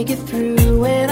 make it through, and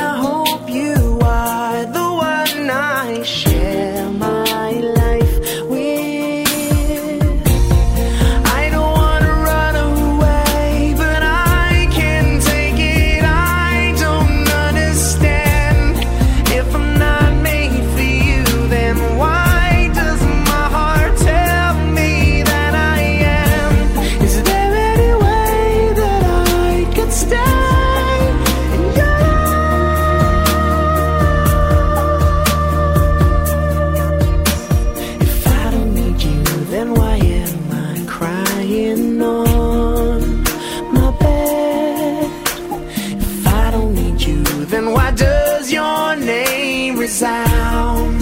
resound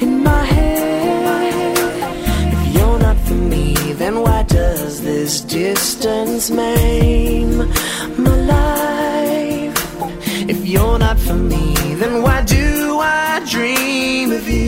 in my head? If you're not for me, then why does this distance maim my life? If you're not for me, then why do I dream of you